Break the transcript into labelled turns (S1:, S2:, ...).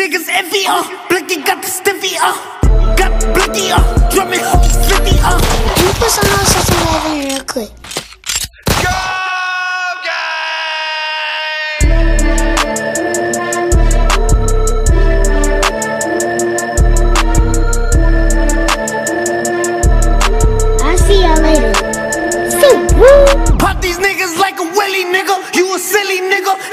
S1: Niggas envy, uh, Blicky got the stiffy, uh, got Blicky, uh, drumming, slicky, uh.
S2: Can you put some on something real quick?
S1: Pop these niggas like a willy nigga. You a silly nigga.